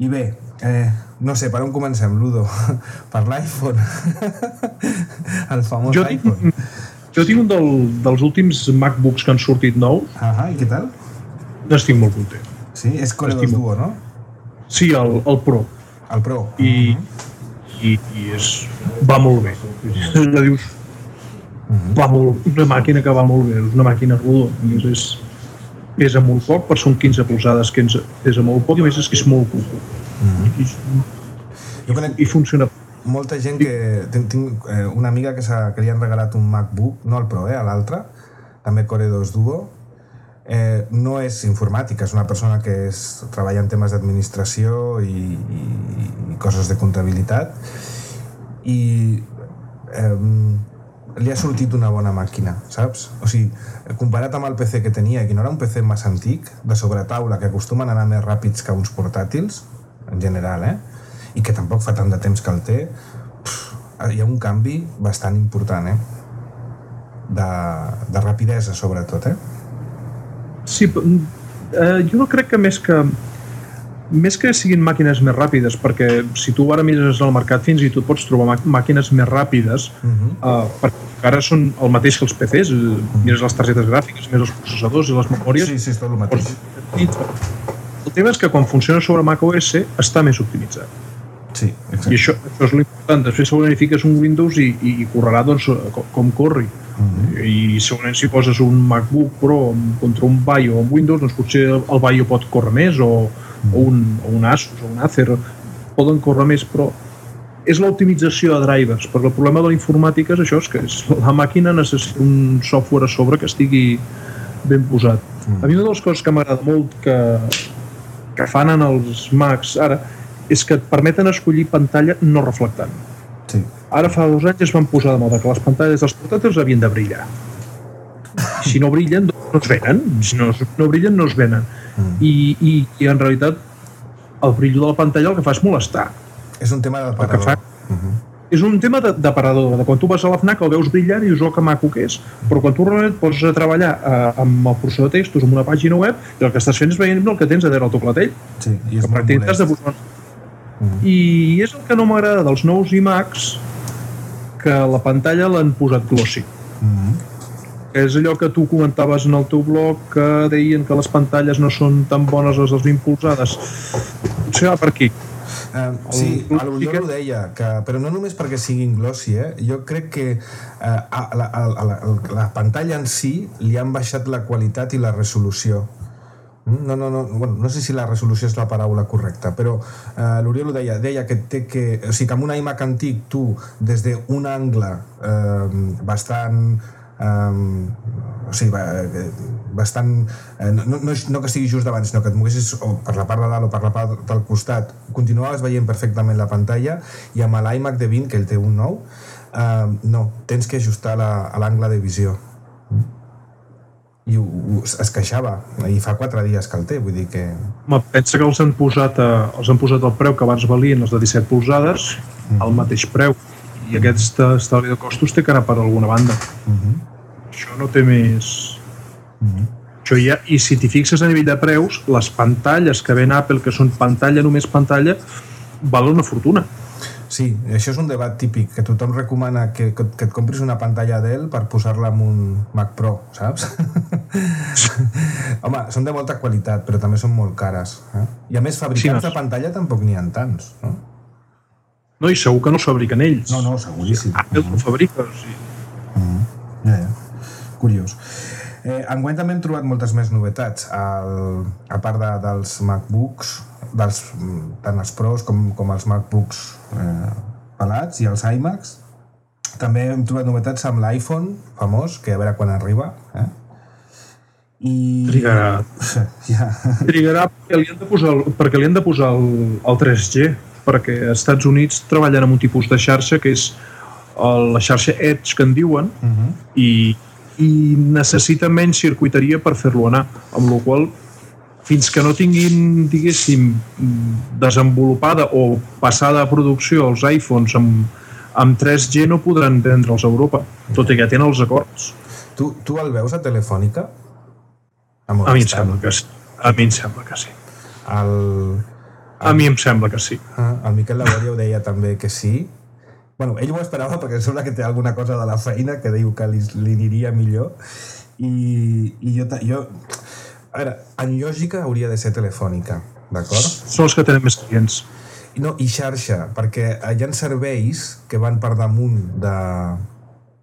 I bé, eh, no sé, per on comencem, Ludo? per l'iPhone? el famós Jo tinc, iPhone. Jo tinc un del, dels últims MacBooks que han sortit nous. Ah, I què tal? N'estic molt content. Sí, és Core 2 Estimo. Duo, no? Sí, el, el Pro. El Pro. I, i, i és, va molt bé. Ja dius, va molt, una màquina que va molt bé, és una màquina rodona. A més, és, pesa molt poc, però són 15 polzades que ens pesa molt poc i a més és que és molt cuco. I Jo conec i funciona. Molta gent que... Tinc, tinc eh, una amiga que, que li han regalat un MacBook, no el Pro, eh, a l'altre, també Core 2 Duo. Eh, no és informàtica, és una persona que és, treballa en temes d'administració i, i, i coses de comptabilitat i eh, li ha sortit una bona màquina, saps? O sigui, comparat amb el PC que tenia, que no era un PC massa antic, de sobretaula, que acostumen a anar més ràpids que uns portàtils, en general, eh? I que tampoc fa tant de temps que el té, pff, hi ha un canvi bastant important, eh? De, de rapidesa, sobretot, eh? Sí, p- eh, jo no crec que més que més que siguin màquines més ràpides, perquè si tu ara mires al mercat fins i tot pots trobar màqu- màquines més ràpides, uh -huh. uh, perquè ara són el mateix que els PCs, uh -huh. mires les targetes gràfiques, més els processadors i les memòries, Sí, sí, és tot el mateix. el tema és que quan funciona sobre macOS està més optimitzat. Sí, I exacte. això, això és l'important. Després segurament fiques un Windows i, i, i correrà doncs, com, com corri. I segurament si poses un MacBook Pro contra un Bio amb Windows, doncs potser el, Bio pot córrer més o, o, un, o un Asus o un Acer poden córrer més, però és l'optimització de drivers, perquè el problema de la informàtica és això, és que és, la màquina necessita un software a sobre que estigui ben posat. A mi una de les coses que m'agrada molt que, que fan en els Macs ara és que et permeten escollir pantalla no reflectant. Sí. Ara fa dos anys es van posar de moda que les pantalles dels portàtils havien de brillar. Si no brillen, doncs no es venen. Si no, no brillen, no es venen. I, i, I en realitat el brillo de la pantalla el que fa és molestar. És un tema El que fa parador. és un tema de- d'aparador, de quan tu vas a la FNAC el veus brillant i dius, oh, que maco que és. Però quan tu realment et poses a treballar eh, amb el processador de textos, amb una pàgina web, i el que estàs fent és veient el que tens a veure al teu clatell. Sí, i és que molt t'has de molest. I és el que no m'agrada dels nous iMacs, que la pantalla l'han posat glossy. Que és allò que tu comentaves en el teu blog, que deien que les pantalles no són tan bones les impulsades. Potser va per aquí. Uh, sí, El- a lo millor ho deia, que, però no només perquè siguin glossy, eh? jo crec que uh, a, a, a, la, a la pantalla en si li han baixat la qualitat i la resolució. No, no, no, bueno, no sé si la resolució és la paraula correcta, però eh, l'Oriol ho deia, deia que té que... O sigui, que amb un iMac antic tu, des d'un angle eh, bastant... Eh, o sigui, eh, bastant... Eh, no, no, no que estigui just davant, sinó que et moguessis o per la part de dalt o per la part del costat, continuaves veient perfectament la pantalla i amb l'iMac de 20, que el té un nou, eh, no, tens que ajustar l'angle de visió i ho, ho, es queixava. I fa quatre dies que el té, vull dir que Home, pensa que els han posat a, els han posat el preu que abans valien els de 17 polzades al mateix preu. I aquest estalvi de costos té que anar per alguna banda. Això no té més això ja, i si t'hi fixes a nivell de preus les pantalles que ven Apple que són pantalla només pantalla valen una fortuna sí, això és un debat típic que tothom recomana que, que, que et compris una pantalla Dell per posar-la en un Mac Pro, saps? Home, són de molta qualitat, però també són molt cares. Eh? I a més, fabricants Sí, no. de pantalla tampoc n'hi ha tants, no? no? i segur que no fabriquen ells No, no, seguríssim. Apple ho fabrica o sigui, Ja, ja. Curiós. Eh, enguany també hem trobat moltes més novetats, el, a part de, dels MacBooks, dels, tant els Pros com, com els MacBooks eh, pelats i els iMacs. També hem trobat novetats amb l'iPhone famós, que a veure quan arriba. Eh? I... trigarà Ja. trigarà perquè li han de posar el, perquè li han de posar el, el 3G perquè als Estats Units treballen amb un tipus de xarxa que és el, la xarxa Edge que en diuen Uh -huh. i, i necessita menys circuiteria per fer-lo anar amb la qual fins que no tinguin diguéssim desenvolupada o passada a producció els iPhones amb, amb 3G no podran vendre'ls a Europa tot i que tenen els acords. Tu, tu el veus a Telefònica? A, a mi em sembla que sí. A mi em sembla que sí. El, a mi em sembla que sí. Ah, el Miquel Laboria ho deia també que sí. bueno, ell ho esperava perquè sembla que té alguna cosa de la feina que diu que li, li aniria millor. I, i jo, jo a veure, en lògica hauria de ser telefònica d'acord? són els que tenen més clients No, i xarxa, perquè hi ha serveis que van per damunt de...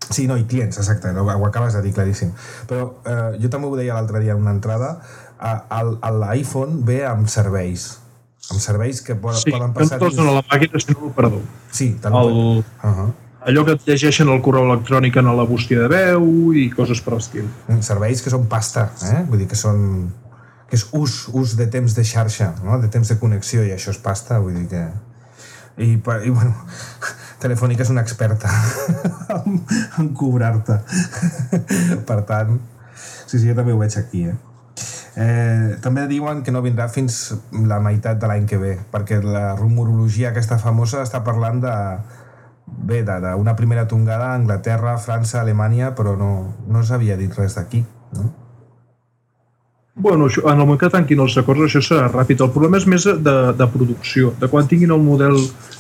Sí, no, i clients, exacte, ho, ho acabes de dir claríssim. Però eh, jo també ho deia l'altre dia en una entrada, eh, l'iPhone ve amb serveis. amb serveis que poden, Sí, poden passar... tots en la màquina, sinó a l'operador. Sí, tal El, Uh -huh. Allò que et llegeixen el correu electrònic en la bústia de veu i coses per l'estil. serveis que són pasta, eh? vull dir que són que és ús, ús de temps de xarxa, no? de temps de connexió i això és pasta, vull dir que i, i bueno, Telefònica és una experta en, en cobrar-te per tant sí, sí, jo també ho veig aquí eh? Eh, també diuen que no vindrà fins la meitat de l'any que ve perquè la rumorologia aquesta famosa està parlant de bé, d'una primera tongada a Anglaterra, França, Alemanya però no, no s'havia dit res d'aquí no? Bueno, això, en el moment que tanquin els acords això serà ràpid. El problema és més de, de producció, de quan tinguin el model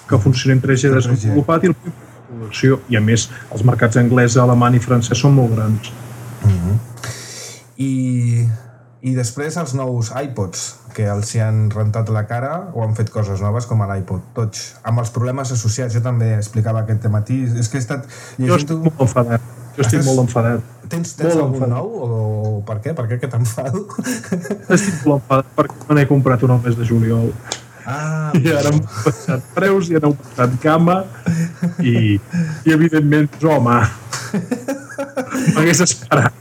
que funcioni en 3G desenvolupat i el producció. I a més, els mercats anglès, alemany i francès són molt grans. I, i després els nous iPods que els hi han rentat la cara o han fet coses noves com l'iPod Touch amb els problemes associats, jo també explicava aquest matí és que he estat Jo llegint estic molt enfadat. Jo estic Estàs- molt enfadat. tens, tens molt algun enfadat. nou o, per què? Per què que t'enfado? Estic molt enfadat perquè me n'he comprat un al mes de juliol. ah, I ara han passat preus i han augmentat gamma i, i evidentment, home, m'hagués esperat.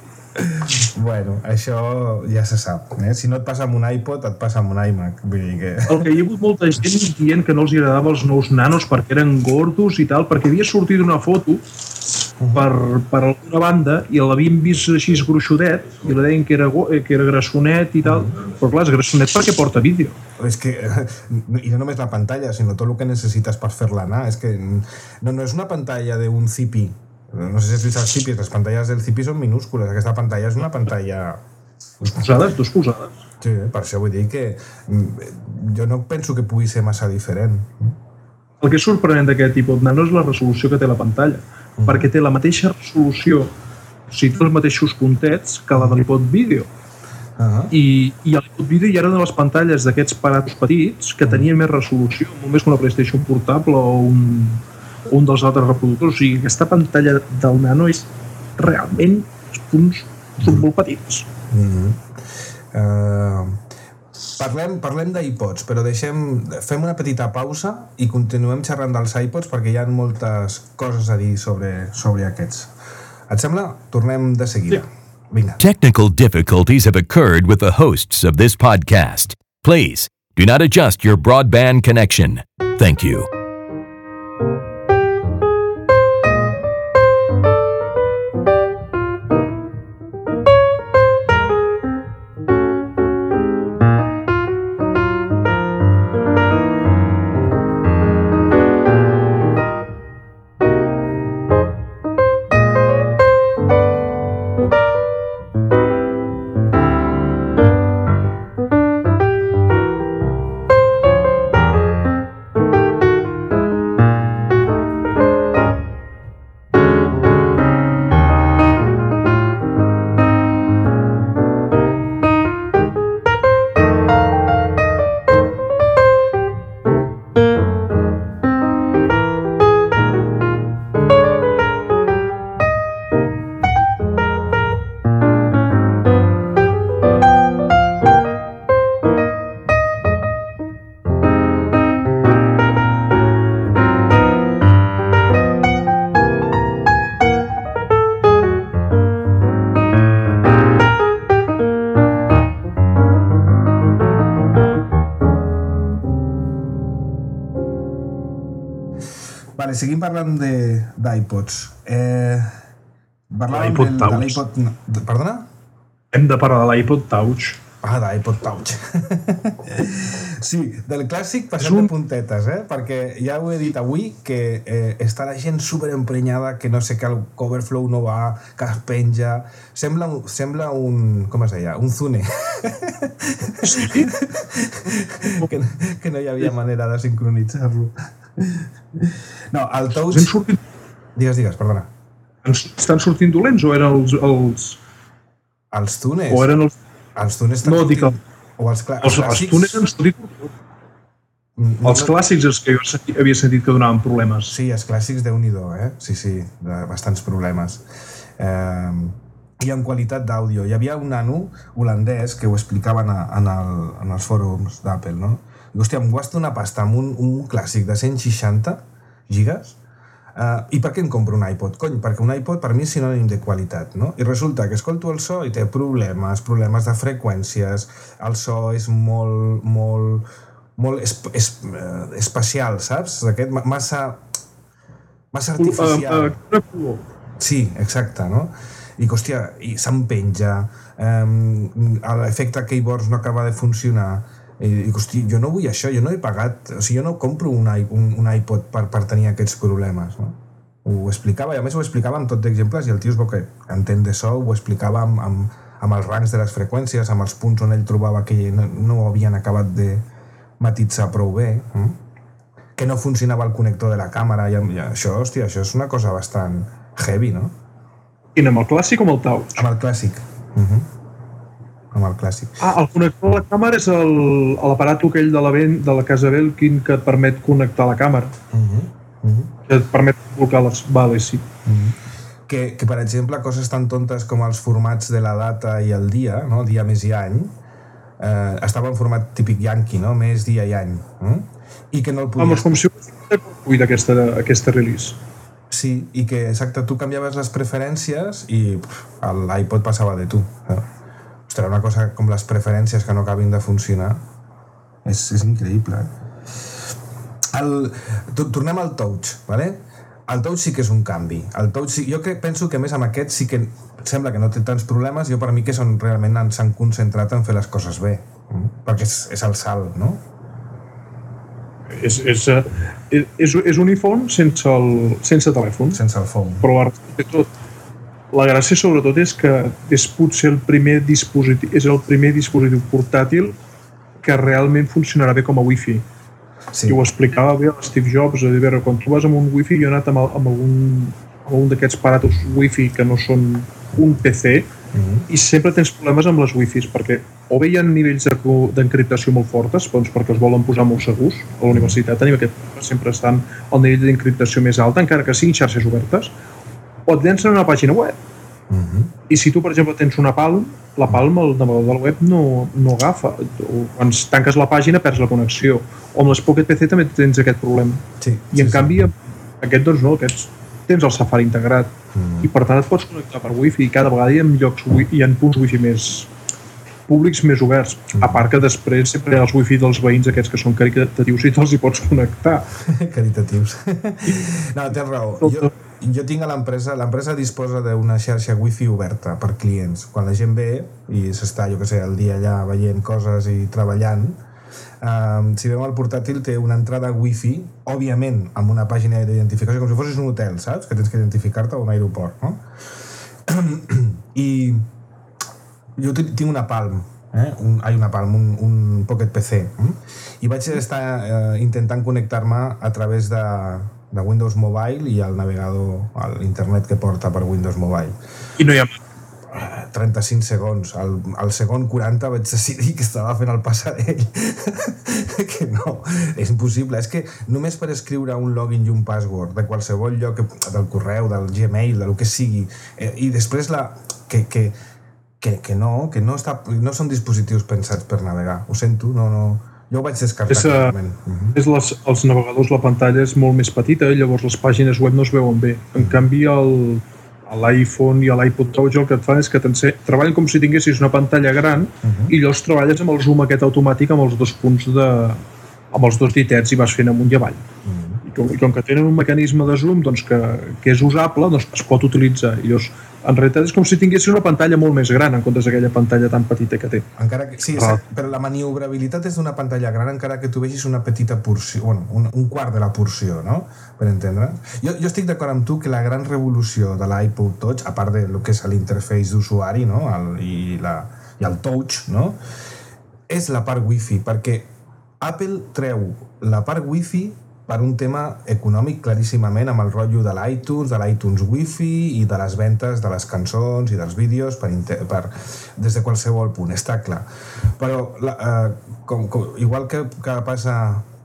Bueno, això ja se sap eh? si no et passa amb un iPod et passa amb un iMac vull dir que... El que hi ha hagut molta gent dient que no els agradava els nous nanos perquè eren gordos i tal, perquè havia sortit una foto per, per alguna banda i l'havien vist així gruixudet i la deien que era, eh, que era grassonet i tal, però clar, és grassonet perquè porta vídeo. És que, i no només la pantalla, sinó tot el que necessites per fer-la anar. És que no, no és una pantalla d'un Zipi. No sé si has vist els Zipis, les pantalles del Zipi són minúscules. Aquesta pantalla és una pantalla... Posades, dos posades. Sí, per això vull dir que mm, jo no penso que pugui ser massa diferent. El que és sorprenent d'aquest tipus nano és la resolució que té la pantalla, perquè té la mateixa resolució, o sigui, té els mateixos puntets que la de l'iPod Video. Uh I, i a l'iPod Video hi ha una de les pantalles d'aquests aparatos petits que tenia més resolució, molt més que una PlayStation portable o un, un dels altres reproductors. O sigui, aquesta pantalla del nano és realment, els punts són molt petits. Uh, parlem parlem d'iPods, però deixem, fem una petita pausa i continuem xerrant dels iPods perquè hi ha moltes coses a dir sobre, sobre aquests. Et sembla? Tornem de seguida. Vinga. Technical difficulties have occurred with the hosts of this podcast. Please do not adjust your broadband connection. Thank you. Vale, seguim parlant de- d'iPods. Eh, parlàvem del- de Touch. l'iPod... no, Perdona? Hem de parlar de l'iPod Touch. Ah, d'iPod Touch. sí, del clàssic passat un- de puntetes, eh? Perquè ja ho he dit avui, que eh, està la gent super emprenyada, que no sé que el Coverflow no va, que es penja... Sembla, sembla un... com es deia? Un zune. Sí? que, que no hi havia manera de sincronitzar-lo. No, el Touch... Ens sortit, Digues, digues, perdona. ens estan sortint dolents o eren els... els Els tunes... o eren els, Els tunes estan No, dic sortint- O els, cla... els, els túnels han sortit... No, Els clàssics és que jo havia sentit que donaven problemes. Sí, els clàssics déu nhi eh? Sí, sí, de bastants problemes. Eh, I en qualitat d'àudio. Hi havia un nano holandès que ho explicaven a, en, el, en els fòrums d'Apple, no? I, hòstia, em gasto una pasta amb un, un clàssic de 160 gigas Uh, I per què em compro un iPod? Cony, perquè un iPod per mi és sinònim de qualitat, no? I resulta que escolto el so i té problemes, problemes de freqüències, el so és molt, molt, molt es, es, uh, espacial, saps? Aquest ma- massa, massa artificial. Uh, uh, color. Sí, exacte, no? I hòstia, i se'm penja, um, l'efecte keyboards no acaba de funcionar, i dic, hosti, jo no vull això, jo no he pagat, o sigui, jo no compro un, i- un, un iPod per, per tenir aquests problemes, no? Ho explicava, i a més ho explicava amb tot d'exemples, i el tio es veu que entén de so, ho explicava amb, amb, amb els rangs de les freqüències, amb els punts on ell trobava que no, no ho havien acabat de matitzar prou bé, eh? que no funcionava el connector de la càmera, i, i això, hòstia, això és una cosa bastant heavy, no? Quin, amb el clàssic o amb el tau? Amb el clàssic. Uh -huh. Amb el clàssic. Ah, el connector de la càmera és l'aparat aquell de la, ben, de la casa Belkin que et permet connectar la càmera. Uh -huh. Uh -huh. Que et permet col·locar les... Vale, sí. Que, que, per exemple, coses tan tontes com els formats de la data i el dia, no? dia, mes i any, eh, estava en format típic yankee, no? mes, dia i any. Eh? I que no el podies... Vamos, com si gratuït aquesta, aquesta release. Sí, i que, exacte, tu canviaves les preferències i l'iPod passava de tu. Eh? Ostres, una cosa com les preferències que no acabin de funcionar és, és increïble. Eh? El, to- tornem al touch, ¿vale? El touch sí que és un canvi. El touch sí, jo que penso que a més amb aquest sí que sembla que no té tants problemes, jo per mi que són realment han- s'han concentrat en fer les coses bé, mm? perquè és, és el salt, no? És, és, eh, és, és un iPhone sense, el, sense telèfon, Sense el phone. però de tot la gràcia sobretot és que és potser el primer dispositiu és el primer dispositiu portàtil que realment funcionarà bé com a wifi Sí. i ho explicava bé el Steve Jobs a dir, veure, quan tu vas amb un wifi jo he anat amb, amb algun, amb un d'aquests aparatos wifi que no són un PC i sempre tens problemes amb les wifis perquè o bé hi ha nivells d'encriptació molt fortes doncs perquè els volen posar molt segurs a la universitat tenim aquest sempre estan al nivell d'encriptació més alt encara que siguin xarxes obertes o et llencen una pàgina web i si tu, per exemple, tens una Palm, la Palm, el navegador del web, no, no agafa. O quan tanques la pàgina perds la connexió. O amb les Pocket PC també tens aquest problema. Sí, I en canvi, amb aquest, doncs no, aquests tens el Safari integrat. I per tant et pots connectar per Wi-Fi i cada vegada hi ha llocs, wi- hi ha punts Wi-Fi més públics més oberts. A part que després sempre hi ha els Wi-Fi dels veïns aquests que són caritatius i te'ls hi pots connectar. caritatius. No, tens raó. Jo, jo tinc a l'empresa, l'empresa disposa d'una xarxa wifi oberta per clients. Quan la gent ve i s'està, jo que sé, el dia allà veient coses i treballant, um, si veu el portàtil té una entrada wifi, òbviament amb una pàgina d'identificació, com si fossis un hotel, saps? Que tens que identificar-te o un aeroport, no? I jo ti- tinc una Palm, eh? un, ai, una Palm, un, un Pocket PC, eh? i vaig estar eh, intentant connectar-me a través de, de Windows Mobile i el navegador, l'internet que porta per Windows Mobile. I no hi ha 35 segons. Al, al segon 40 vaig decidir que estava fent el passarell. que no, és impossible. És que només per escriure un login i un password de qualsevol lloc, del correu, del Gmail, del que sigui, eh, i després la... Que, que, que, que no, que no, està, no són dispositius pensats per navegar. Ho sento, no, no... Jo ho vaig descartar. És, eh, clarament. Mhm. és les, els navegadors, la pantalla és molt més petita i llavors les pàgines web no es veuen bé. En canvi, el, a l'iPhone i a l'iPod Touch el que et fan és que treballen com si tinguessis una pantalla gran i llavors treballes amb el zoom aquest automàtic amb els dos punts de amb els dos ditets i vas fent amunt i avall. I com, com que tenen un mecanisme de zoom doncs, que, que és usable, doncs es pot utilitzar. I llavors, en realitat és com si tinguessis una pantalla molt més gran en comptes d'aquella pantalla tan petita que té. Encara que, sí, Ah. però la maniobrabilitat és d'una pantalla gran encara que tu vegis una petita porció, bueno, un, un quart de la porció, no? Per entendre. Jo, jo estic d'acord amb tu que la gran revolució de l'iPod Touch, a part de lo que és l'interface d'usuari no? el, i, la, i el touch, no? és la part wifi, perquè Apple treu la part wifi per un tema econòmic claríssimament amb el rotllo de l'iTunes, de l'iTunes Wi-Fi i de les ventes de les cançons i dels vídeos per, per, des de qualsevol punt, està clar. Però, la, eh, com, com, igual que, que passa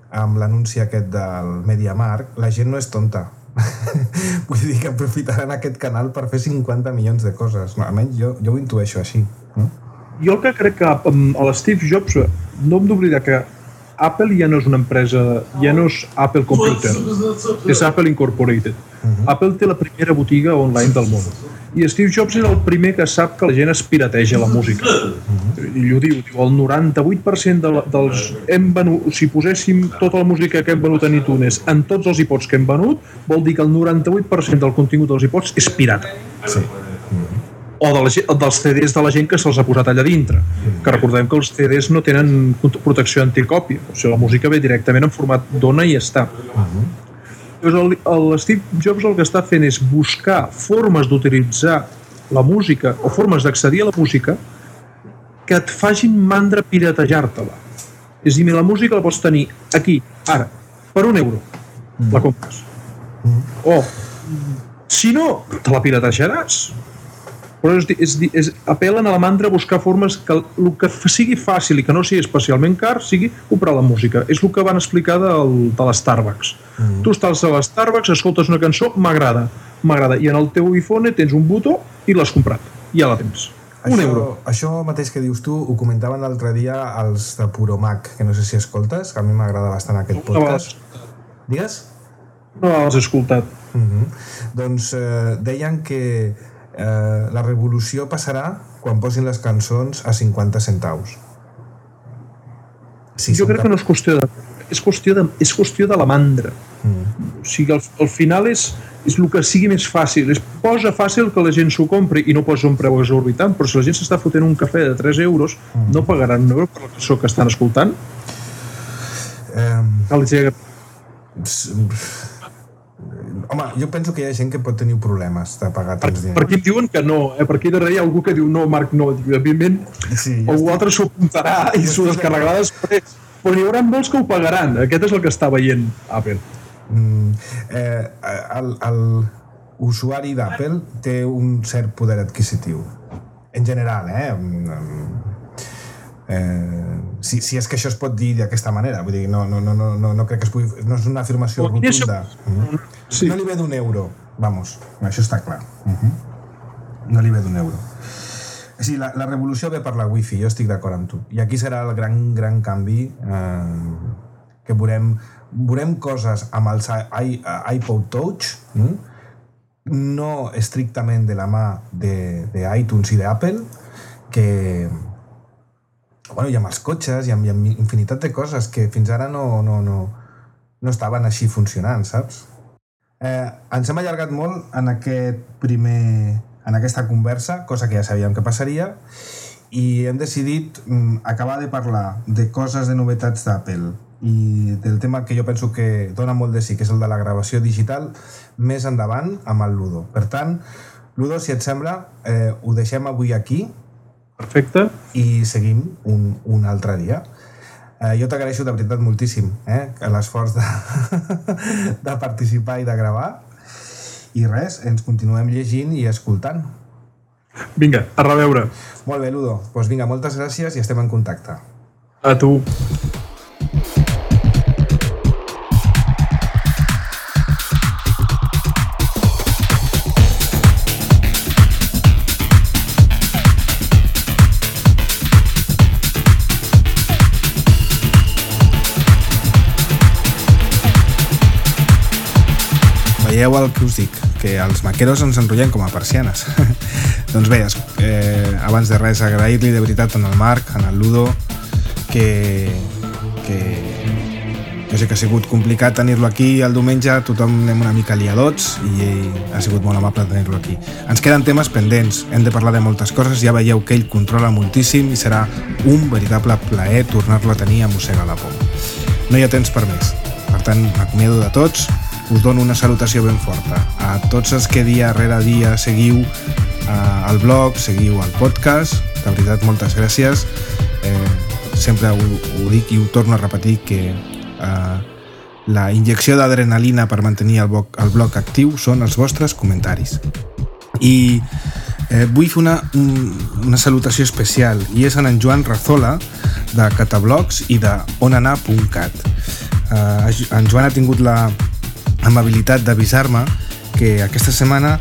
amb l'anunci aquest del MediaMarkt, la gent no és tonta. Vull dir que aprofitaran aquest canal per fer 50 milions de coses. Almenys jo, jo ho intueixo així. No? jo el que crec que a l'Steve Jobs no hem d'oblidar que Apple ja no és una empresa, ja no és Apple Computer, és Apple Incorporated. Apple té la primera botiga online del món. I Steve Jobs era el primer que sap que la gent es pirateja la música. I ell ho diu, diu el 98% de la, dels... Hem venut, si poséssim tota la música que hem venut en iTunes en tots els iPods que hem venut, vol dir que el 98% del contingut dels iPods és pirata Sí. O de la, dels CDs de la gent que se'ls ha posat allà dintre. Que recordem que els CDs no tenen protecció anticòpia, o sigui, la música ve directament en format d'ona i ja està. Llavors, el, el Steve Jobs el que està fent és buscar formes d'utilitzar la música o formes d'accedir a la música que et facin mandra piratejar-te-la. És a dir, la música la pots tenir aquí, ara, per un euro. La compres. O, si no, te la piratejaràs. Però és, és, és, apel·len a la mandra a buscar formes que el que sigui fàcil i que no sigui especialment car sigui comprar la música. És el que van explicar del, de l'Starbucks. Mm. Tu estàs a l'Starbucks, escoltes una cançó, m'agrada, m'agrada, i en el teu iPhone tens un botó i l'has comprat. Ja la tens. Un això, euro. Això mateix que dius tu ho comentaven l'altre dia els de Puro Mac, que no sé si escoltes, que a mi m'agrada bastant aquest No podcast. Digues? No l'has escoltat. Mm -hmm. Doncs eh, deien que eh, la revolució passarà quan posin les cançons a 50 centaus. Sí, jo crec que no és qüestió de... És qüestió de, és qüestió de la mandra. Mm. O sigui, al, al final és, és el que sigui més fàcil. És posa fàcil que la gent s'ho compri i no posa un preu exorbitant, però si la gent s'està fotent un cafè de 3 euros, Mm. no pagaran un euro per la cançó que estan escoltant. Eh, Que els home, jo penso que hi ha gent que pot tenir problemes de pagar Per, tants per diners. aquí em diuen que no, eh? per aquí darrere hi ha algú que diu no, Marc, no. Evidentment, Sí, jo algú altre s'ho apuntarà i s'ho descarregarà després. Però n'hi haurà molts que ho pagaran. Aquest és el que està veient Apple. Mm, eh, el, el usuari d'Apple té un cert poder adquisitiu. En general, eh? Mm, eh si, si és que això es pot dir d'aquesta manera vull dir, no, no, no, no, no, no crec que es pugui no és una afirmació rotunda mm. Sí. no li ve d'un euro vamos, això està clar uh -huh. no li ve d'un euro Sí, la, la revolució ve per la wifi, jo estic d'acord amb tu. I aquí serà el gran, gran canvi eh, que veurem, veurem coses amb els i, i, iPod Touch, mm? no estrictament de la mà de, de iTunes i d'Apple, que, bueno, i amb els cotxes i amb, i amb infinitat de coses que fins ara no, no, no, no estaven així funcionant, saps? Eh, ens hem allargat molt en aquest primer en aquesta conversa, cosa que ja sabíem que passaria, i hem decidit mm, acabar de parlar de coses de novetats d'Apple i del tema que jo penso que dona molt de sí, que és el de la gravació digital, més endavant amb el Ludo. Per tant, Ludo, si et sembla, eh, ho deixem avui aquí, Perfecte. i seguim un, un altre dia. Eh, jo t'agraeixo de veritat moltíssim eh, l'esforç de, de participar i de gravar i res, ens continuem llegint i escoltant. Vinga, a reveure. Molt bé, Ludo. Doncs pues vinga, moltes gràcies i estem en contacte. A tu. Veieu el que us dic, que els maqueros ens enrotllem com a persianes. doncs bé, eh, abans de res agrair-li de veritat en el Marc, en el Ludo, que, que jo sé que ha sigut complicat tenir-lo aquí el diumenge, tothom anem una mica liadots i ha sigut molt amable tenir-lo aquí. Ens queden temes pendents, hem de parlar de moltes coses, ja veieu que ell controla moltíssim i serà un veritable plaer tornar-lo a tenir a mossegar la por. No hi ha temps per més. Per tant, m'acomiado de tots, us dono una salutació ben forta. A tots els que dia rere dia seguiu eh, el blog, seguiu el podcast, de veritat, moltes gràcies. Eh, sempre ho, ho dic i ho torno a repetir que eh, la injecció d'adrenalina per mantenir el blog, el blog actiu són els vostres comentaris. I eh, vull fer una, un, una salutació especial i és en en Joan Razola de Catablogs i de onanar.cat eh, en Joan ha tingut la amabilitat d'avisar-me que aquesta setmana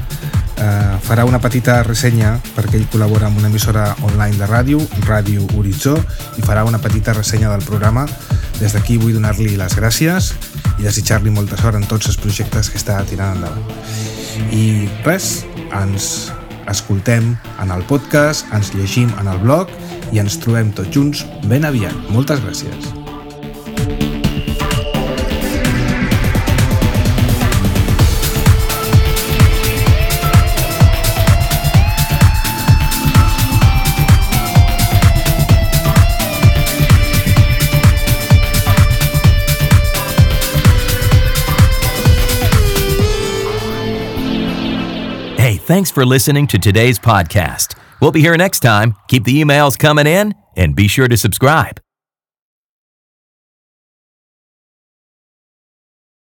eh, farà una petita ressenya perquè ell col·labora amb una emissora online de ràdio, Ràdio Horitzó, i farà una petita ressenya del programa Des d'aquí vull donar-li les gràcies i desitjar-li molta sort en tots els projectes que està tirant endavant. I res, ens escoltem en el podcast, ens llegim en el blog i ens trobem tots junts ben aviat. Moltes gràcies. Thanks for listening to today's podcast. We'll be here next time. Keep the emails coming in and be sure to subscribe.